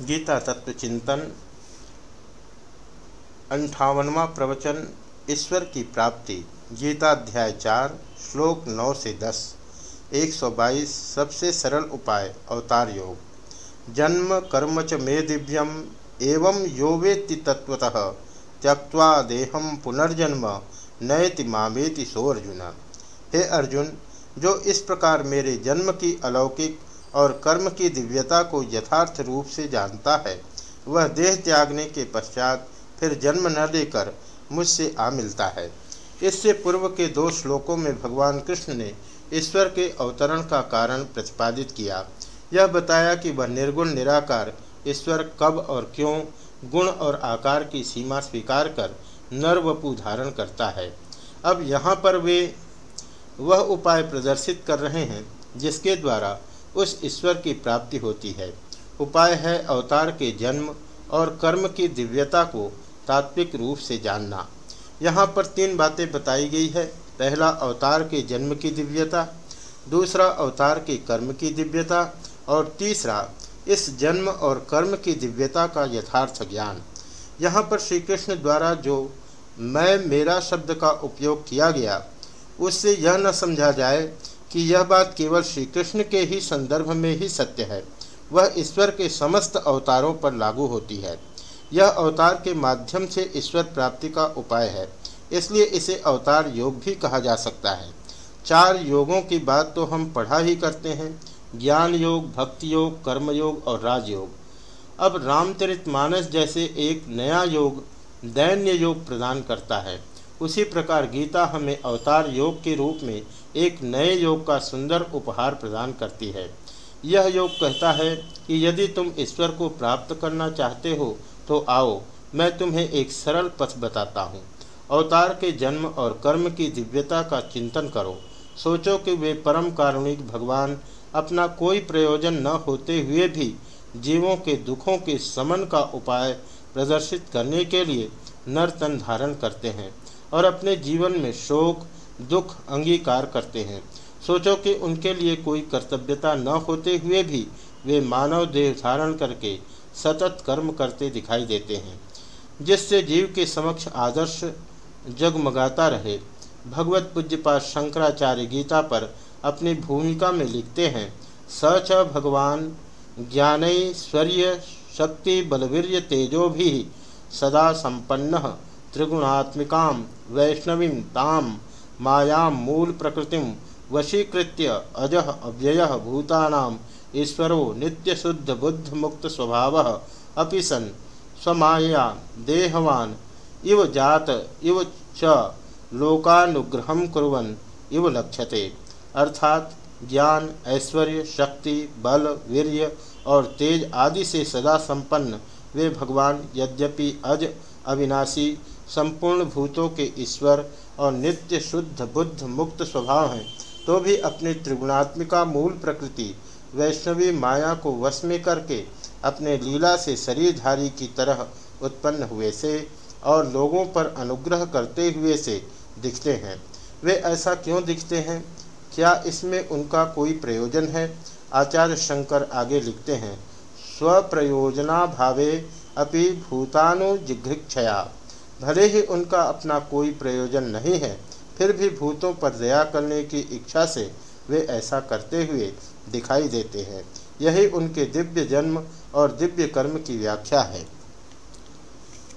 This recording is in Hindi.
गीता तत्व चिंतन, अंठावनवा प्रवचन, ईश्वर की प्राप्ति, गीताध्याय चार, श्लोक नौ से दस, एक सौ बाईस, सबसे सरल उपाय, अवतार योग। जन्म कर्म च मे दिव्यम, एवं यो वेत्ति तत्वतः त्यक्वा देहम पुनर्जन्म, नयति मामेति सो अर्जुन हे अर्जुन, जो इस प्रकार मेरे जन्म की अलौकिक और कर्म की दिव्यता को यथार्थ रूप से जानता है। वह देह त्यागने के पश्चात फिर जन्म न लेकर मुझसे आ मिलता है। इससे पूर्व के दो श्लोकों में भगवान कृष्ण ने ईश्वर के अवतरण का कारण प्रतिपादित किया। यह बताया कि वह निर्गुण, निराकार ईश्वर कब और क्यों गुण और आकार की सीमा स्वीकार कर नर वपु धारण करता है। अब यहाँ पर वे वह उपाय प्रदर्शित कर रहे हैं, जिसके द्वारा उस ईश्वर की प्राप्ति होती है। उपाय है अवतार के जन्म और कर्म की दिव्यता को तात्विक रूप से जानना। यहाँ पर तीन बातें बताई गई है। पहला, अवतार के जन्म की दिव्यता। दूसरा, अवतार के कर्म की दिव्यता। और तीसरा, इस जन्म और कर्म की दिव्यता का यथार्थ ज्ञान। यहाँ पर श्री कृष्ण द्वारा जो मैं मेरा शब्द का उपयोग किया गया, उससे यह न समझा जाए कि यह बात केवल श्री कृष्ण के ही संदर्भ में ही सत्य है। वह ईश्वर के समस्त अवतारों पर लागू होती है। यह अवतार के माध्यम से ईश्वर प्राप्ति का उपाय है, इसलिए इसे अवतार योग भी कहा जा सकता है। चार योगों की बात तो हम पढ़ा ही करते हैं, ज्ञान योग, भक्ति योग, कर्म योग और राजयोग अब रामचरित मानस जैसे एक नया योग दैन्य योग प्रदान करता है। उसी प्रकार गीता हमें अवतार योग के रूप में एक नए योग का सुंदर उपहार प्रदान करती है। यह योग कहता है कि यदि तुम ईश्वर को प्राप्त करना चाहते हो तो आओ, मैं तुम्हें एक सरल पथ बताता हूँ। अवतार के जन्म और कर्म की दिव्यता का चिंतन करो। सोचो कि वे परम कारुणिक भगवान अपना कोई प्रयोजन न होते हुए भी जीवों के दुखों के समन का उपाय प्रदर्शित करने के लिए नर्तन धारण करते हैं। और अपने जीवन में शोक, दुख अंगीकार करते हैं। सोचो कि उनके लिए कोई कर्तव्यता न होते हुए भी वे मानव देह धारण करके सतत कर्म करते दिखाई देते हैं, जिससे जीव के समक्ष आदर्श जगमगाता रहे। भगवत पूज्यपात शंकराचार्य गीता पर अपनी भूमिका में लिखते हैं स च भगवान ज्ञानैश्वर्य शक्ति बलवीर्य तेजो भी सदा संपन्न त्रिगुणात्मिका वैष्णवी ताम माया मूल प्रकृति वशीकृत्य अजह अव्यय भूतानाम ईश्वरो नित्यशुद्ध बुद्ध मुक्त स्वभाव अपि सन स्वमाया देहवान। इव जात, इव च लोकानुग्रह कुरन इव लक्ष्यते। अर्थात ज्ञान, ऐश्वर्य, शक्ति, बल, वीर्य और तेज आदि से सदा संपन्न वे भगवान यद्यपि अज अविनाशी, संपूर्ण भूतों के ईश्वर और नित्य शुद्ध बुद्ध मुक्त स्वभाव हैं तो भी अपनी त्रिगुणात्मिका मूल प्रकृति वैष्णवी माया को वश में करके अपने लीला से शरीरधारी की तरह उत्पन्न हुए से और लोगों पर अनुग्रह करते हुए से दिखते हैं। वे ऐसा क्यों दिखते हैं? क्या इसमें उनका कोई प्रयोजन है? आचार्य शंकर आगे लिखते हैं स्वप्रयोजना भावे अपि भूतानुजिघ्रिक्षया भले ही उनका अपना कोई प्रयोजन नहीं है, फिर भी भूतों पर दया करने की इच्छा से वे ऐसा करते हुए दिखाई देते हैं। यही उनके दिव्य जन्म और दिव्य कर्म की व्याख्या है।